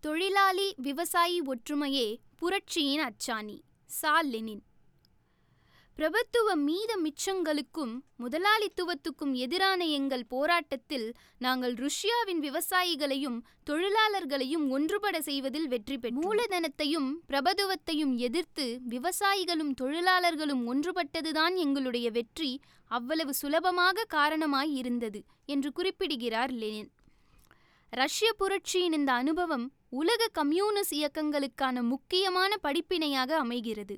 தொழிலாளி விவசாயி ஒற்றுமையே புரட்சியின் அச்சாணி சா. லெனின். பிரபுத்துவ மீத மிச்சங்களுக்கும் முதலாளித்துவத்துக்கும் எதிரான எங்கள் போராட்டத்தில் நாங்கள் ருஷ்யாவின் விவசாயிகளையும் தொழிலாளர்களையும் ஒன்றுபட செய்வதில் வெற்றி பெற்றோம். மூலதனத்தையும் பிரபதுவத்தையும் எதிர்த்து விவசாயிகளும் தொழிலாளர்களும் ஒன்றுபட்டதுதான் எங்களுடைய வெற்றி அவ்வளவு சுலபமாக காரணமாய் இருந்தது என்று குறிப்பிடுகிறார் லெனின். ரஷ்ய புரட்சியின் இந்த அனுபவம் உலக கம்யூனிஸ்ட் இயக்கங்களுக்கான முக்கியமான படிப்பினையாக அமைகிறது.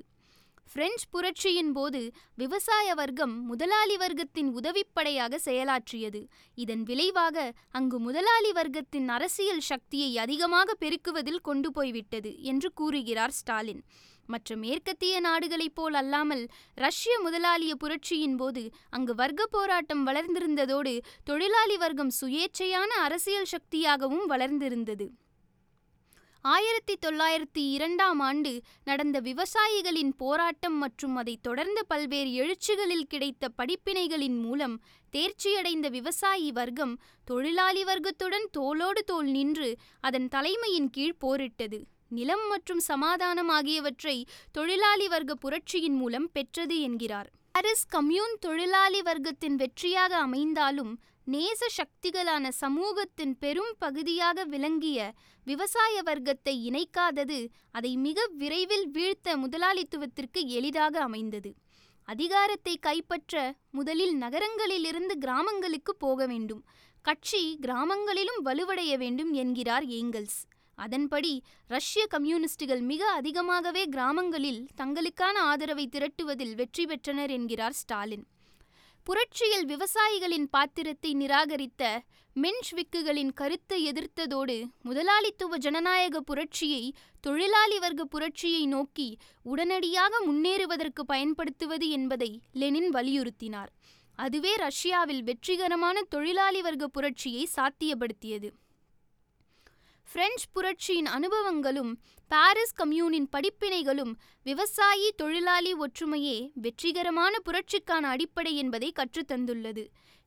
பிரெஞ்சு புரட்சியின் போது விவசாய வர்க்கம் முதலாளி வர்க்கத்தின் உதவிப்படையாக செயலாற்றியது. இதன் விளைவாக அங்கு முதலாளி வர்க்கத்தின் அரசியல் சக்தியை அதிகமாக பெருக்குவதில் கொண்டு போய்விட்டது என்று கூறுகிறார் ஸ்டாலின். மற்ற மேற்கத்திய நாடுகளைப் போல் அல்லாமல் ரஷ்ய முதலாளிய புரட்சியின் போது அங்கு வர்க்க போராட்டம் வளர்ந்திருந்ததோடு தொழிலாளி வர்க்கம் சுயேட்சையான அரசியல் சக்தியாகவும் வளர்ந்திருந்தது. ஆயிரத்தி தொள்ளாயிரத்தி இரண்டாம் ஆண்டு நடந்த விவசாயிகளின் போராட்டம் மற்றும் அதைத் தொடர்ந்த பல்வேறு எழுச்சிகளில் கிடைத்த படிப்பினைகளின் மூலம் தேர்ச்சியடைந்த விவசாயி வர்க்கம் தொழிலாளி வர்க்கத்துடன் தோளோடு தோள் நின்று அதன் தலைமையின் கீழ் போரிட்டது. நிலம் மற்றும் சமாதானம் ஆகியவற்றை தொழிலாளி வர்க்க புரட்சியின் மூலம் பெற்றது என்கிறார். பாரிஸ் கம்யூன் தொழிலாளி வர்க்கத்தின் வெற்றியாக அமைந்தாலும் நேச சக்திகளான சமூகத்தின் பெரும் பகுதியாக விளங்கிய விவசாய வர்க்கத்தை இணைக்காதது அதை மிக விரைவில் வீழ்த்த முதலாளித்துவத்திற்கு எளிதாக அமைந்தது. அதிகாரத்தை கைப்பற்ற முதலில் நகரங்களிலிருந்து கிராமங்களுக்கு போக வேண்டும். கட்சி கிராமங்களிலும் வலுவடைய வேண்டும் என்கிறார் ஏங்கல்ஸ். அதன்படி ரஷ்ய கம்யூனிஸ்டுகள் மிக அதிகமாகவே கிராமங்களில் தங்களுக்கான ஆதரவை திரட்டுவதில் வெற்றி பெற்றனர் என்கிறார் ஸ்டாலின். புரட்சியில் விவசாயிகளின் பாத்திரத்தை நிராகரித்த மென்ஷ்விக்குகளின் கருத்தை எதிர்த்ததோடு முதலாளித்துவ ஜனநாயக புரட்சியை தொழிலாளி வர்க்க புரட்சியை நோக்கி உடனடியாக முன்னேறுவதற்கு பயன்படுத்துவது என்பதை லெனின் வலியுறுத்தினார். அதுவே ரஷ்யாவில் வெற்றிகரமான தொழிலாளி வர்க்க புரட்சியை சாத்தியப்படுத்தியது. பிரெஞ்சு புரட்சியின் அனுபவங்களும் பாரிஸ் கம்யூனின் படிப்பினைகளும் விவசாயி தொழிலாளி ஒற்றுமையே வெற்றிகரமான புரட்சிக்கான அடிப்படை என்பதை கற்றுத்தந்துள்ளது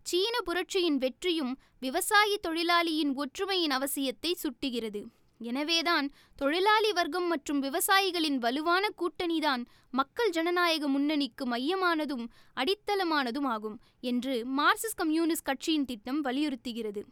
சீன புரட்சியின் வெற்றியும் விவசாயி தொழிலாளியின் ஒற்றுமையின் அவசியத்தை சுட்டுகிறது. எனவேதான் தொழிலாளி வர்க்கம் மற்றும் விவசாயிகளின் வலுவான கூட்டணிதான் மக்கள் ஜனநாயக முன்னணிக்கு மையமானதும் அடித்தளமானதும் ஆகும் என்று மார்க்சிஸ்ட் கம்யூனிஸ்ட் கட்சியின் திட்டம் வலியுறுத்துகிறது.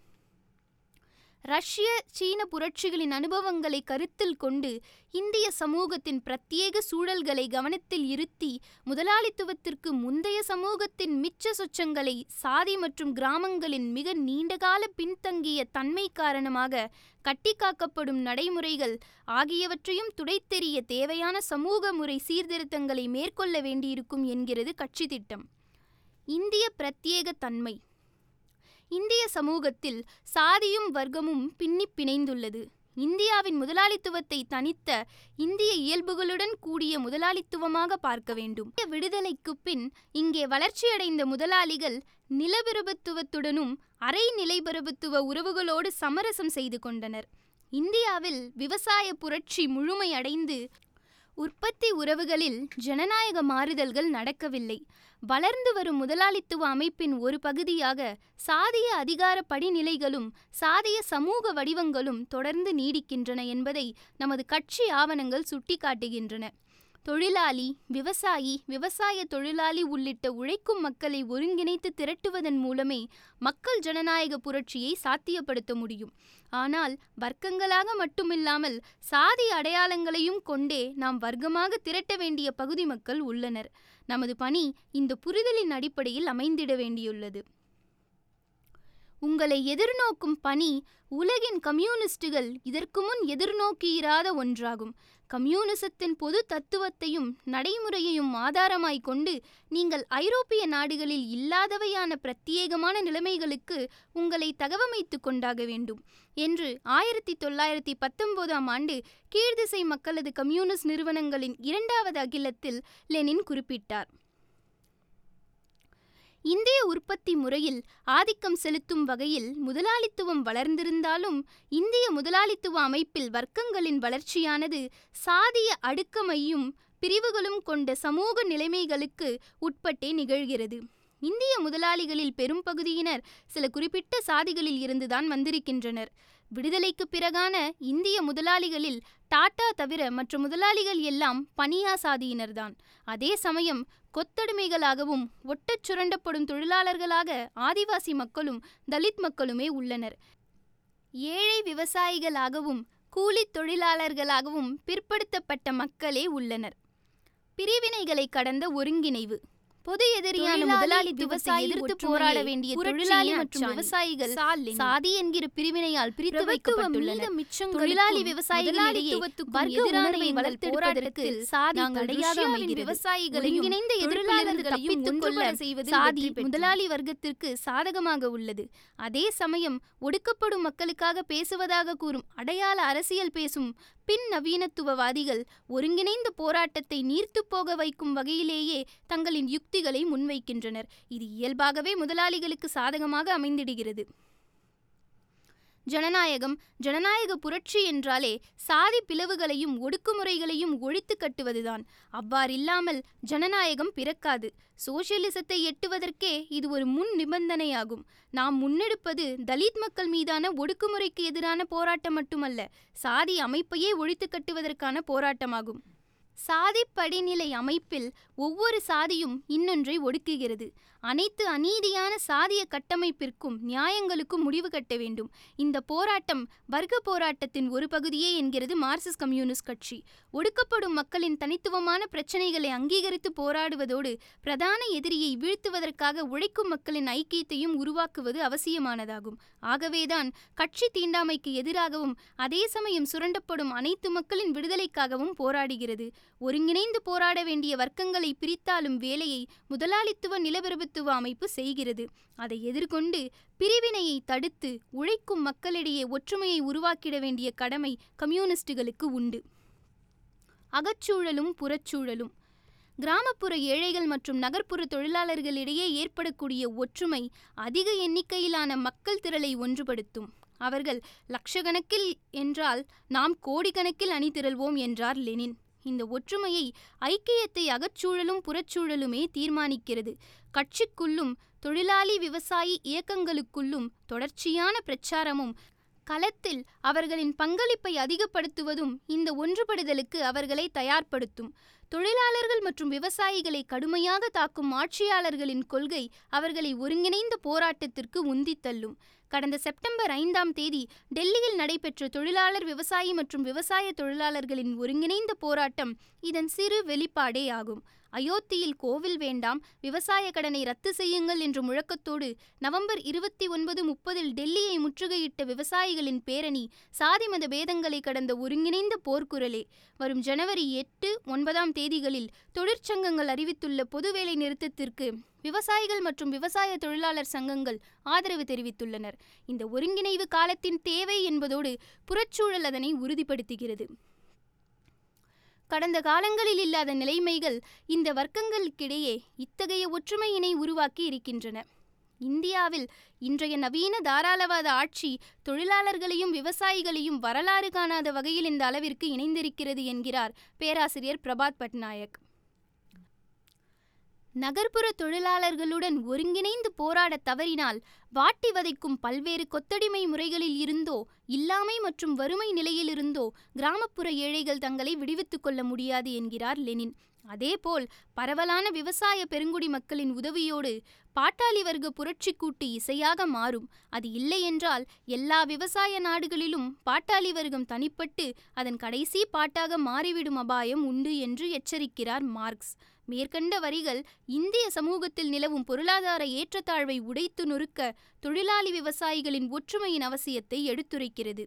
ரஷ்ய சீன புரட்சிகளின் அனுபவங்களை கருத்தில் கொண்டு இந்திய சமூகத்தின் பிரத்யேக சூழல்களை கவனத்தில் இருத்தி முதலாளித்துவத்திற்கு முந்தைய சமூகத்தின் மிச்ச சொச்சங்களை சாதி மற்றும் கிராமங்களின் மிக நீண்டகால பின்தங்கிய தன்மை காரணமாக கட்டிக்காக்கப்படும் நடைமுறைகள் ஆகியவற்றையும் துடைத்தெறிய தேவையான சமூக முறை சீர்திருத்தங்களை மேற்கொள்ள வேண்டியிருக்கும் என்கிறது கட்சி திட்டம். இந்திய பிரத்யேக தன்மை இந்திய சமூகத்தில் சாதியும் வர்க்கமும் பின்னி பிணைந்துள்ளது. இந்தியாவின் முதலாளித்துவத்தை தனித்த இந்திய இயல்புகளுடன் கூடிய முதலாளித்துவமாக பார்க்க வேண்டும். விடுதலைக்கு பின் இங்கே வளர்ச்சியடைந்த முதலாளிகள் நிலபிரபுத்துவத்துடனும் அரை நிலைபிரபுத்துவ உறவுகளோடு சமரசம் செய்து கொண்டனர். இந்தியாவில் விவசாய புரட்சி முழுமையடைந்து உற்பத்தி உறவுகளில் ஜனநாயக மாறுதல்கள் நடக்கவில்லை. வளர்ந்து வரும் முதலாளித்துவ அமைப்பின் ஒரு பகுதியாக சாதிய அதிகார படிநிலைகளும் சாதிய சமூக வடிவங்களும் தொடர்ந்து நீடிக்கின்றன என்பதை நமது கட்சி ஆவணங்கள் சுட்டிக்காட்டுகின்றன. தொழிலாளி விவசாயி விவசாய தொழிலாளி உள்ளிட்ட உழைக்கும் மக்களை ஒருங்கிணைத்து திரட்டுவதன் மூலமே மக்கள் ஜனநாயக புரட்சியை சாத்தியப்படுத்த முடியும். ஆனால் வர்க்கங்களாக மட்டுமில்லாமல் சாதி அடையாளங்களையும் கொண்டே நாம் வர்க்கமாக திரட்ட வேண்டிய பகுதி மக்கள் உள்ளனர். நமது பணி இந்த புரிதலின் அடிப்படையில் அமைந்திட வேண்டியுள்ளது. உங்களை எதிர்நோக்கும் பணி உலகின் கம்யூனிஸ்டுகள் இதற்கு முன் எதிர்நோக்கியிராத ஒன்றாகும். கம்யூனிசத்தின் பொது தத்துவத்தையும் நடைமுறையையும் ஆதாரமாய் கொண்டு நீங்கள் ஐரோப்பிய நாடுகளில் இல்லாதவையான பிரத்யேகமான நிலைமைகளுக்கு உங்களை தகவமைத்து கொண்டாக வேண்டும் என்று ஆயிரத்தி தொள்ளாயிரத்தி பத்தொன்பதாம் ஆண்டு கீழ்திசை மக்களது கம்யூனிஸ்ட் நிறுவனங்களின் இரண்டாவது அகிலத்தில் லெனின் குறிப்பிட்டார். இந்திய உற்பத்தி முறையில் ஆதிக்கம் செலுத்தும் வகையில் முதலாளித்துவம் வளர்ந்திருந்தாலும் இந்திய முதலாளித்துவ அமைப்பில் வர்க்கங்களின் வளர்ச்சியானது சாதிய அடுக்கமையும் பிரிவுகளும் கொண்ட சமூக நிலைமைகளுக்கு உட்பட்டே நிகழ்கிறது. இந்திய முதலாளிகளில் பெரும் பகுதியினர் சில குறிப்பிட்ட சாதிகளில் இருந்துதான் வந்திருக்கின்றனர். விடுதலைக்கு பிறகான இந்திய முதலாளிகளில் டாடா தவிர மற்ற முதலாளிகள் எல்லாம் பனியா சாதியினர்தான். அதே சமயம் கொத்தடிமைகளாகவும் ஒட்டச் சுரண்டப்படும் தொழிலாளர்களாக ஆதிவாசி மக்களும் தலித் மக்களுமே உள்ளனர். ஏழை விவசாயிகளாகவும் கூலித் தொழிலாளர்களாகவும் பிற்படுத்தப்பட்ட மக்களே உள்ளனர். பிரிவினைகளை கடந்த ஒருங்கிணைவு. பொது எதிரியான முதலாளித்துவத்தை எதிர்த்து போராட வேண்டிய தொழிலாளி மற்றும். விவசாயிகள். சாதி என்கிற பிரிவினையால் பிரித்து மீத மிச்சங்களுக்கும் தொழிலாளி விவசாயிகளிடையே வர்க்க உணர்வை வளர்த்தெடுப்பதற்கு சாதி தடையாக அமைகிறது விவசாயிகளையும் ஒருங்கிணைந்த எதிர்ப்பிலிருந்து தப்பித்துக் கொள்ள செய்வதில் சாதி. முதலாளி வர்க்கத்திற்கு சாதகமாக உள்ளது அதே சமயம் ஒடுக்கப்படும் மக்களுக்காக பேசுவதாக கூறும் அடையாள அரசியல் பேசும் பின் நவீனத்துவவாதிகள் ஒருங்கிணைந்த போராட்டத்தை நீர்த்துப் போக வைக்கும் வகையிலேயே தங்களின் யுக்திகளை முன்வைக்கின்றனர். இது இயல்பாகவே முதலாளிகளுக்கு சாதகமாக அமைந்திடுகிறது. ஜனநாயகம் ஜனநாயக புரட்சி என்றாலே சாதி பிளவுகளையும் ஒடுக்குமுறைகளையும் ஒழித்து கட்டுவதுதான். அவ்வாறில்லாமல் ஜனநாயகம் பிறக்காது. சோசியலிசத்தை எட்டுவதற்கே இது ஒரு முன் நிபந்தனையாகும். நாம் முன்னெடுப்பது தலித் மக்கள் மீதான ஒடுக்குமுறைக்கு எதிரான போராட்டம் மட்டுமல்ல சாதி அமைப்பையே ஒழித்து கட்டுவதற்கான போராட்டமாகும். சாதி படிநிலை அமைப்பில் ஒவ்வொரு சாதியும் இன்னொன்றை ஒடுக்குகிறது. அனைத்து அநீதியான சாதிய கட்டமைப்பிற்கும் நியாயங்களுக்கும் முடிவு கட்ட வேண்டும். இந்த போராட்டம் வர்க்க போராட்டத்தின் ஒரு பகுதியே என்கிறது மார்க்சிஸ்ட் கம்யூனிஸ்ட் கட்சி. ஒடுக்கப்படும் மக்களின் தனித்துவமான பிரச்சனைகளை அங்கீகரித்து போராடுவதோடு பிரதான எதிரியை வீழ்த்துவதற்காக உழைக்கும் மக்களின் ஐக்கியத்தையும் உருவாக்குவது அவசியமானதாகும். ஆகவேதான் கட்சி தீண்டாமைக்கு எதிராகவும் அதே சமயம் சுரண்டப்படும் அனைத்து மக்களின் விடுதலைக்காகவும் போராடுகிறது. ஒருங்கிணைந்து போராட வேண்டிய வர்க்கங்களை பிரித்தாலும் வேலையை முதலாளித்துவ நிலப்பிரபுத்துவ அமைப்பு செய்கிறது. அதை எதிர்கொண்டு பிரிவினையை தடுத்து உழைக்கும் மக்களிடையே ஒற்றுமையை உருவாக்கிட வேண்டிய கடமை கம்யூனிஸ்டுகளுக்கு உண்டு. அகச்சூழலும் புறச்சூழலும். கிராமப்புற ஏழைகள் மற்றும் நகர்ப்புற தொழிலாளர்களிடையே ஏற்படக்கூடிய ஒற்றுமை அதிக எண்ணிக்கையிலான மக்கள் திரளை ஒன்றுபடுத்தும். அவர்கள் லட்சக்கணக்கில் என்றால் நாம் கோடிக்கணக்கில் அணி திரள்வோம் என்றார் லெனின். இந்த ஒற்றுமையை ஐக்கியத்தை அகச்சூழலும் புறச்சூழலுமே தீர்மானிக்கிறது. கட்சிக்குள்ளும் தொழிலாளி விவசாயி இயக்கங்களுக்குள்ளும் தொடர்ச்சியான பிரச்சாரமும் களத்தில் அவர்களின் பங்களிப்பை அதிகப்படுத்துவதும் இந்த ஒன்றுபடுதலுக்கு அவர்களை தயார்படுத்தும். தொழிலாளர்கள் மற்றும் விவசாயிகளை கடுமையாக தாக்கும் ஆட்சியாளர்களின் கொள்கை அவர்களை ஒருங்கிணைந்த போராட்டத்திற்கு உந்தித் தள்ளும். கடந்த செப்டம்பர் ஐந்தாம் தேதி டெல்லியில் நடைபெற்ற தொழிலாளர் விவசாயி மற்றும் விவசாய தொழிலாளர்களின் ஒருங்கிணைந்த போராட்டம் இதன் சிறு வெளிப்பாடே ஆகும். அயோத்தியில் கோவில் வேண்டாம் விவசாய கடனை ரத்து செய்யுங்கள் என்ற முழக்கத்தோடு நவம்பர் இருபத்தி ஒன்பது முப்பதில் டெல்லியை முற்றுகையிட்ட விவசாயிகளின் பேரணி சாதி மத பேதங்களை கடந்த ஒருங்கிணைந்த போர்க்குரலே. வரும் ஜனவரி எட்டு ஒன்பதாம் தேதிகளில் தொழிற்சங்கங்கள் அறிவித்துள்ள பொதுவேளை நிறுத்தத்திற்கு விவசாயிகள் மற்றும் விவசாய தொழிலாளர் சங்கங்கள் ஆதரவு தெரிவித்துள்ளனர். இந்த ஒருங்கிணைவு காலத்தின் தேவை என்பதோடு புறச்சூழல் அதனை உறுதிப்படுத்துகிறது. கடந்த காலங்களில் இல்லாத நிலைமைகள் இந்த வர்க்கங்களுக்கிடையே இத்தகைய ஒற்றுமையினை உருவாக்கி இருக்கின்றன. இந்தியாவில் இன்றைய நவீன தாராளவாத ஆட்சி தொழிலாளர்களையும் விவசாயிகளையும் வரலாறு காணாத வகையில் இந்த அளவிற்கு இணைந்திருக்கிறது என்கிறார் பேராசிரியர் பிரபாத் பட்நாயக். நகர்ப்புற தொழிலாளர்களுடன் ஒருங்கிணைந்து போராட தவறினால் வாட்டி வதைக்கும் பல்வேறு கொத்தடிமை முறைகளில் இருந்தோ இல்லாமை மற்றும் வறுமை நிலையிலிருந்தோ கிராமப்புற ஏழைகள் தங்களை விடுவித்துக் கொள்ள முடியாது என்கிறார் லெனின். அதேபோல் பரவலான விவசாய பெருங்குடி மக்களின் உதவியோடு பாட்டாளி வர்க்க புரட்சி கூட்டு இசையாக மாறும். அது இல்லையென்றால் எல்லா விவசாய நாடுகளிலும் பாட்டாளி வர்க்கம் தனிப்பட்டு அதன் கடைசி பாட்டாக மாறிவிடும் அபாயம் உண்டு என்று எச்சரிக்கிறார் மார்க்ஸ். மேற்கண்ட வரிகள் இந்திய சமூகத்தில் நிலவும் பொருளாதார ஏற்றத்தாழ்வை உடைத்து நொறுக்க தொழிலாளி விவசாயிகளின் ஒற்றுமையின் அவசியத்தை எடுத்துரைக்கிறது.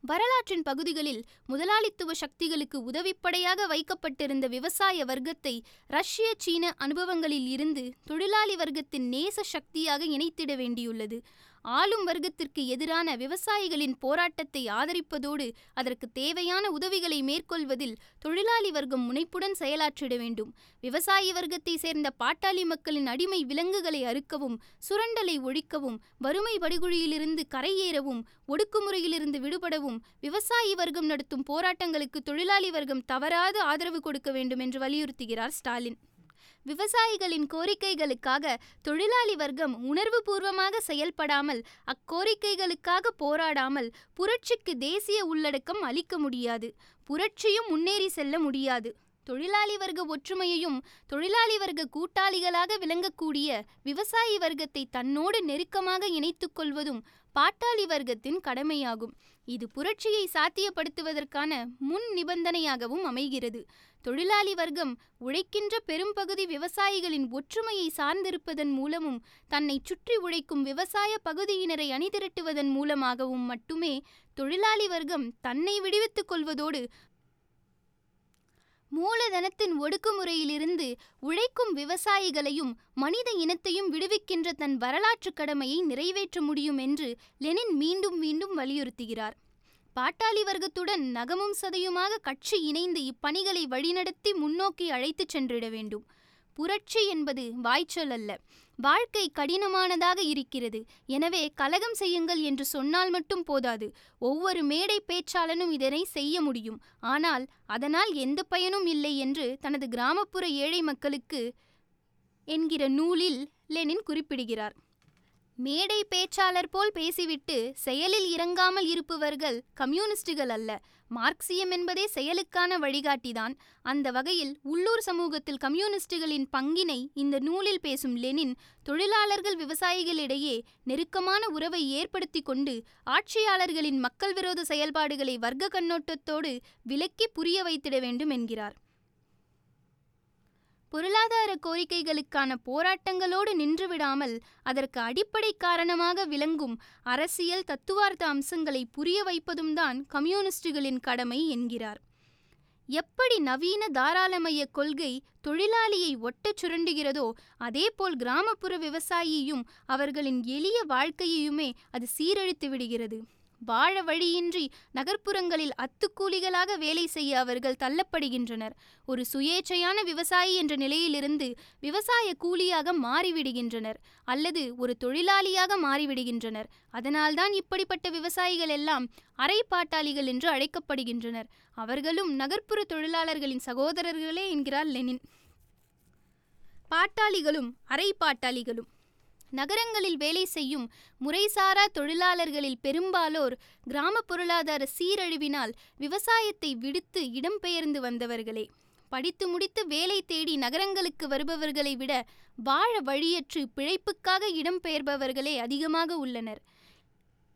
வரலாற்றின் பகுதிகளில் முதலாளித்துவ சக்திகளுக்கு உதவிப்படையாக வைக்கப்பட்டிருந்த விவசாய வர்க்கத்தை ரஷ்ய சீன அனுபவங்களில் இருந்து தொழிலாளி வர்க்கத்தின் நேச சக்தியாக இணைத்திட வேண்டியுள்ளது. ஆளும் வர்க்கத்திற்கு எதிரான விவசாயிகளின் போராட்டத்தை ஆதரிப்பதோடு அதற்கு தேவையான உதவிகளை மேற்கொள்வதில் தொழிலாளி வர்க்கம் முனைப்புடன் செயலாற்றிட வேண்டும். விவசாய வர்க்கத்தை சேர்ந்த பாட்டாளி மக்களின் அடிமை விலங்குகளை அறுக்கவும் சுரண்டலை ஒழிக்கவும் வறுமை படுகொழியிலிருந்து கரையேறவும் ஒடுக்குமுறையிலிருந்து விடுபடவும் விவசாயி வர்க்கம் நடத்தும் போராட்டங்களுக்கு தொழிலாளி வர்க்கம் தவறாது ஆதரவு கொடுக்க வேண்டும் என்று வலியுறுத்துகிறார் ஸ்டாலின். விவசாயிகளின் கோரிக்கைகளுக்காக தொழிலாளி வர்க்கம் உணர்வுபூர்வமாக செயல்படாமல் அக்கோரிக்கைகளுக்காக போராடாமல் புரட்சிக்கு தேசிய உள்ளடக்கம் அளிக்க முடியாது. புரட்சியும் முன்னேறி செல்ல முடியாது. தொழிலாளி வர்க்க ஒற்றுமையையும் தொழிலாளி வர்க்க கூட்டாளிகளாக விளங்கக்கூடிய விவசாயி வர்க்கத்தை தன்னோடு நெருக்கமாக இணைத்துக் கொள்வதும் பாட்டாளி வர்க்கத்தின் கடமையாகும். இது புரட்சியை சாத்தியப்படுத்துவதற்கான முன் நிபந்தனையாகவும் அமைகிறது. தொழிலாளி வர்க்கம் உழைக்கின்ற பெரும்பகுதி விவசாயிகளின் ஒற்றுமையை சார்ந்திருப்பதன் மூலமும் தன்னை சுற்றி உழைக்கும் விவசாய பகுதியினரை அணிதிரட்டுவதன் மூலமாகவும் மட்டுமே தொழிலாளி வர்க்கம் தன்னை விடுவித்துக் கொள்வதோடு மூலதனத்தின் ஒடுக்குமுறையிலிருந்து உழைக்கும் விவசாயிகளையும் மனித இனத்தையும் விடுவிக்கின்ற தன் வரலாற்று கடமையை நிறைவேற்ற முடியும் என்று லெனின் மீண்டும் மீண்டும் வலியுறுத்துகிறார். பாட்டாளி வர்க்கத்துடன் நகமும் சதையுமாக கட்சி இணைந்து இப்பணிகளை வழிநடத்தி முன்னோக்கி அழைத்துச் சென்றிட வேண்டும். புரட்சி என்பது வாய்ச்சொல் அல்ல. வாழ்க்கை கடினமானதாக இருக்கிறது. எனவே கலகம் செய்யுங்கள் என்று சொன்னால் மட்டும் போதாது. ஒவ்வொரு மேடை பேச்சாளனும் இதனை செய்ய முடியும். ஆனால் அதனால் எந்த பயனும் இல்லை என்று தனது கிராமப்புற ஏழை மக்களுக்கு என்கிற நூலில் லெனின் குறிப்பிடுகிறார். மேடை பேச்சாளர் போல் பேசிவிட்டு செயலில் இறங்காமல் இருப்பவர்கள் கம்யூனிஸ்டுகள் அல்ல. மார்க்சியம் என்பதே செயலுக்கான வழிகாட்டிதான். அந்த வகையில் உள்ளூர் சமூகத்தில் கம்யூனிஸ்டுகளின் பங்கினை இந்த நூலில் பேசும் லெனின் தொழிலாளர்கள் விவசாயிகளிடையே நெருக்கமான உறவை ஏற்படுத்தி கொண்டு ஆட்சியாளர்களின் மக்கள் விரோத செயல்பாடுகளை வர்க்க கண்ணோட்டத்தோடு விலக்கி புரிய வைத்திட வேண்டும் என்கிறார். பொருளாதார கோரிக்கைகளுக்கான போராட்டங்களோடு நின்றுவிடாமல் அதற்கு அடிப்படை காரணமாக விளங்கும் அரசியல் தத்துவார்த்த அம்சங்களை புரிய வைப்பதும் தான் கம்யூனிஸ்டுகளின் கடமை என்கிறார். எப்படி நவீன தாராளமய கொள்கை தொழிலாளியை ஒட்டச் சுரண்டுகிறதோ அதேபோல் கிராமப்புற விவசாயியும் அவர்களின் எளிய வாழ்க்கையையுமே அது சீரழித்து விடுகிறது. வாழ வழியின்றி நகர்ப்புறங்களில் அத்துக்கூலிகளாக வேலை செய்ய அவர்கள் தள்ளப்படுகின்றனர். ஒரு சுயேச்சையான விவசாயி என்ற நிலையிலிருந்து விவசாய கூலியாக மாறிவிடுகின்றனர் அல்லது ஒரு தொழிலாளியாக மாறிவிடுகின்றனர். அதனால்தான் இப்படிப்பட்ட விவசாயிகள் எல்லாம் அரை பாட்டாளிகள் என்று அழைக்கப்படுகின்றனர். அவர்களும் நகர்ப்புற தொழிலாளர்களின் சகோதரர்களே என்கிறார் லெனின். பாட்டாளிகளும் அரை பாட்டாளிகளும் நகரங்களில் வேலை செய்யும் முறைசாரா தொழிலாளர்களில் பெரும்பாலோர் கிராம பொருளாதார சீரழிவினால் விவசாயத்தை விடுத்து இடம்பெயர்ந்து வந்தவர்களே. படித்து முடித்து வேலை தேடி நகரங்களுக்கு வருபவர்களை விட வாழ வழியற்று பிழைப்புக்காக இடம்பெயர்பவர்களே அதிகமாக உள்ளனர்.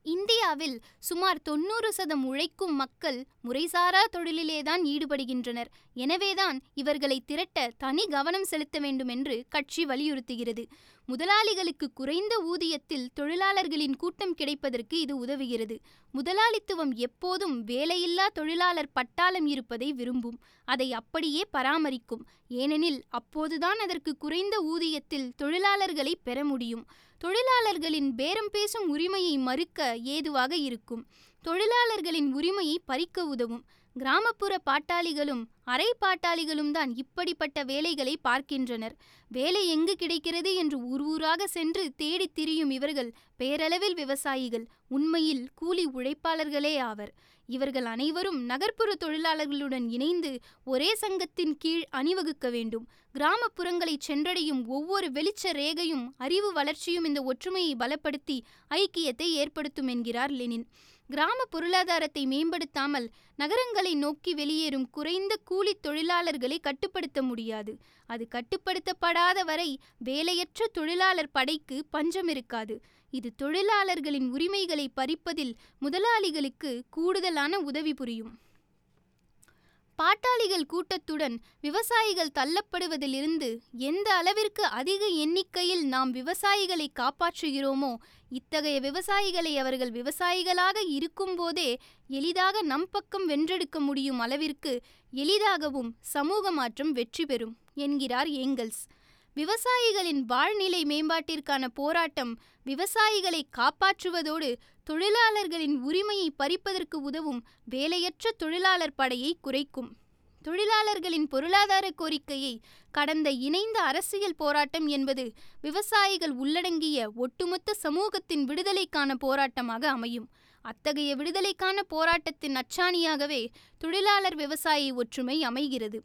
இந்தியாவில் சுமார் தொண்ணூறு சதம் உழைக்கும் மக்கள் முறைசாரா தொழிலிலேதான் ஈடுபடுகின்றனர். எனவேதான் இவர்களை திரட்ட தனி கவனம் செலுத்த வேண்டும் என்று கட்சி வலியுறுத்துகிறது. முதலாளிகளுக்கு குறைந்த ஊதியத்தில் தொழிலாளர்களின் கூட்டம் கிடைப்பதற்கு இது உதவுகிறது. முதலாளித்துவம் எப்போதும் வேலையில்லா தொழிலாளர் பட்டாளம் இருப்பதை விரும்பும். அதை அப்படியே பராமரிக்கும். ஏனெனில் அப்போதுதான் அதற்கு குறைந்த ஊதியத்தில் தொழிலாளர்களை பெற முடியும். தொழிலாளர்களின் பேரம் பேசும் உரிமையை மறுக்க ஏதுவாக இருக்கும். தொழிலாளர்களின் உரிமையை பறிக்க உதவும். கிராமப்புற பாட்டாளிகளும் அரை பாட்டாளிகளும் தான் இப்படிப்பட்ட வேலைகளை பார்க்கின்றனர். வேலை எங்கு கிடைக்கிறது என்று ஊர் ஊராக சென்று தேடித் திரியும் இவர்கள் பேரளவில் விவசாயிகள் உண்மையில் கூலி உழைப்பாளர்களே ஆவர். இவர்கள் அனைவரும் நகர்ப்புற தொழிலாளர்களுடன் இணைந்து ஒரே சங்கத்தின் கீழ் அணிவகுக்க வேண்டும். கிராமப்புறங்களை சென்றடையும் ஒவ்வொரு வெளிச்ச ரேகையும் அறிவு வளர்ச்சியும் இந்த ஒற்றுமையை பலப்படுத்தி ஐக்கியத்தை ஏற்படுத்தும் என்கிறார் லெனின். கிராம பொருளாதாரத்தை மேம்படுத்தாமல் நகரங்களை நோக்கி வெளியேறும் குறைந்த கூலி தொழிலாளர்களை கட்டுப்படுத்த முடியாது. அது கட்டுப்படுத்தப்படாத வரை வேலையற்ற தொழிலாளர் படைக்கு பஞ்சம் இருக்காது. இது தொழிலாளர்களின் உரிமைகளை பறிப்பதில் முதலாளிகளுக்கு கூடுதலான உதவி புரியும். பாட்டாளிகள் கூட்டத்துடன் விவசாயிகள் தள்ளப்படுவதிலிருந்து எந்த அளவிற்கு அதிக எண்ணிக்கையில் நாம் விவசாயிகளை காப்பாற்றுகிறோமோ இத்தகைய விவசாயிகளை அவர்கள் விவசாயிகளாக இருக்கும்போதே எளிதாக நம் பக்கம் வென்றெடுக்க முடியும் அளவிற்கு எளிதாகவும் சமூக மாற்றம் வெற்றி பெறும் என்கிறார் ஏங்கல்ஸ். விவசாயிகளின் வாழ்நிலை மேம்பாட்டிற்கான போராட்டம் விவசாயிகளை காப்பாற்றுவதோடு தொழிலாளர்களின் உரிமையை பறிப்பதற்கு உதவும் வேலையற்ற தொழிலாளர் படையை குறைக்கும். தொழிலாளர்களின் பொருளாதார கோரிக்கையை கடந்த இணைந்த அரசியல் போராட்டம் என்பது விவசாயிகள் உள்ளடங்கிய ஒட்டுமொத்த சமூகத்தின் விடுதலைக்கான போராட்டமாக அமையும். அத்தகைய விடுதலைக்கான போராட்டத்தின் அச்சாணியாகவே தொழிலாளர் விவசாயி ஒற்றுமை அமைகிறது.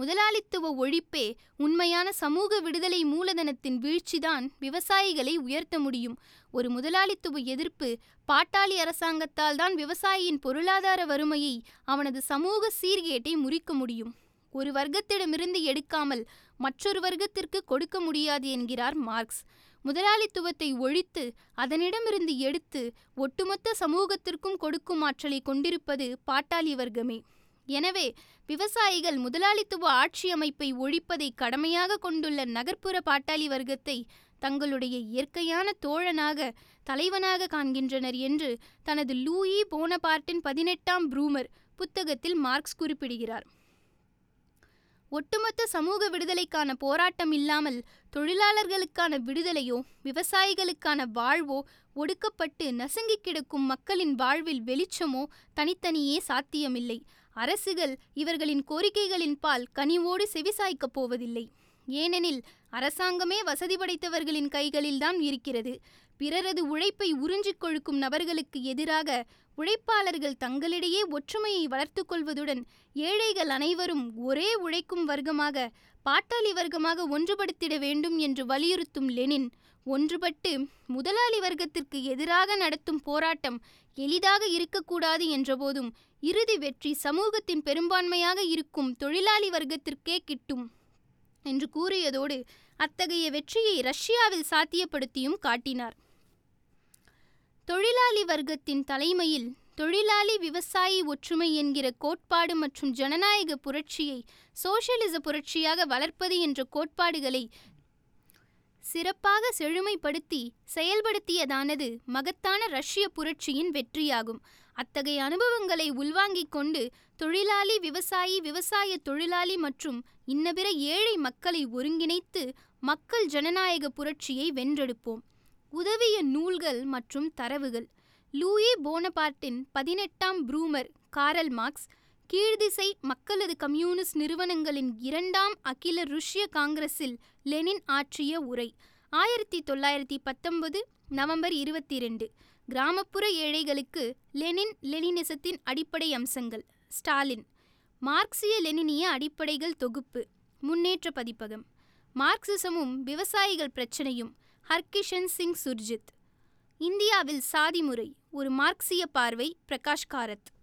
முதலாளித்துவ ஒழிப்பே உண்மையான சமூக விடுதலை மூலதனத்தின் வீழ்ச்சிதான் விவசாயிகளை உயர்த்த முடியும். ஒரு முதலாளித்துவ எதிர்ப்பு பாட்டாளி அரசாங்கத்தால் தான் விவசாயியின் பொருளாதார வறுமையை அவனது சமூக சீர்கேட்டை முறிக்க முடியும். ஒரு வர்க்கத்திடமிருந்து எடுக்காமல் மற்றொரு வர்க்கத்திற்கு கொடுக்க முடியாது என்கிறார் மார்க்ஸ். முதலாளித்துவத்தை ஒழித்து அதனிடமிருந்து எடுத்து ஒட்டுமொத்த சமூகத்திற்கும் கொடுக்கும் ஆற்றலை கொண்டிருப்பது பாட்டாளி வர்க்கமே. எனவே விவசாயிகள் முதலாளித்துவ ஆட்சி அமைப்பை ஒழிப்பதை கடமையாக கொண்டுள்ள நகர்ப்புற பாட்டாளி வர்க்கத்தை தங்களுடைய இயற்கையான தோழனாக தலைவனாக காண்கின்றனர் என்று தனது லூயி போனபார்ட்டின் பதினெட்டாம் ப்ரூமர் புத்தகத்தில் மார்க்ஸ் குறிப்பிடுகிறார். ஒட்டுமொத்த சமூக விடுதலைக்கான போராட்டம் இல்லாமல் தொழிலாளர்களுக்கான விடுதலையோ விவசாயிகளுக்கான வாழ்வோ ஒடுக்கப்பட்டு நசுங்கி கிடக்கும் மக்களின் வாழ்வில் வெளிச்சமோ தனித்தனியே சாத்தியமில்லை. அரசுகள் இவர்களின் கோரிக்கைகளின் பால் கனிவோடு செவிசாய்க்கப் போவதில்லை. ஏனெனில் அரசாங்கமே வசதி படைத்தவர்களின் கைகளில்தான் இருக்கிறது. பிறரது உழைப்பை உறிஞ்சிக் கொழுக்கும் நபர்களுக்கு எதிராக உழைப்பாளர்கள் தங்களிடையே ஒற்றுமையை வளர்த்து கொள்வதுடன் ஏழைகள் அனைவரும் ஒரே உழைக்கும் வர்க்கமாக பாட்டாளி வர்க்கமாக ஒன்றுபடுத்திட வேண்டும் என்று வலியுறுத்தும் லெனின் ஒன்றுபட்டு முதலாளி வர்க்கத்திற்கு எதிராக நடத்தும் போராட்டம் எளிதாக இருக்கக்கூடாது என்றபோதும் இறுதி வெற்றி சமூகத்தின் பெரும்பான்மையாக இருக்கும் தொழிலாளி வர்க்கத்திற்கே கிட்டும் என்று கூறியதோடு அத்தகைய வெற்றியை ரஷ்யாவில் சாத்தியப்படுத்தியும் காட்டினார். தொழிலாளி வர்க்கத்தின் தலைமையில் தொழிலாளி விவசாயி ஒற்றுமை என்கிற கோட்பாடு மற்றும் ஜனநாயக புரட்சியை சோசியலிச புரட்சியாக வளர்ப்பது என்ற கோட்பாடுகளை சிறப்பாக செழுமைப்படுத்தி செயல்படுத்தியதானது மகத்தான ரஷ்ய புரட்சியின் வெற்றியாகும். அத்தகைய அனுபவங்களை உள்வாங்கிக் கொண்டு தொழிலாளி விவசாயி விவசாய தொழிலாளி மற்றும் இன்னபிற ஏழை மக்களை ஒருங்கிணைத்து மக்கள் ஜனநாயக புரட்சியை வென்றெடுப்போம். உதவிய நூல்கள் மற்றும் தரவுகள். லூயி போனபார்ட்டின் பதினெட்டாம் ப்ரூமர் காரல் மார்க்ஸ் கீழ்திசை மக்களது கம்யூனிஸ்ட் நிறுவனங்களின் இரண்டாம் அகில ருஷ்ய காங்கிரஸில் லெனின் ஆற்றிய உரை. ஆயிரத்தி தொள்ளாயிரத்தி பத்தொன்பது நவம்பர் இருபத்தி ரெண்டு கிராமப்புற ஏழைகளுக்கு லெனின் லெனினிசத்தின் அடிப்படை அம்சங்கள். ஸ்டாலின். மார்க்சிய லெனினிய அடிப்படைகள் தொகுப்பு. முன்னேற்ற பதிப்பகம். மார்க்சிசமும் விவசாயிகள் பிரச்சனையும். ஹர்கிஷன் சிங் சுர்ஜித். இந்தியாவில் சாதி முறை. ஒரு மார்க்சிய பார்வை பிரகாஷ் காரத்.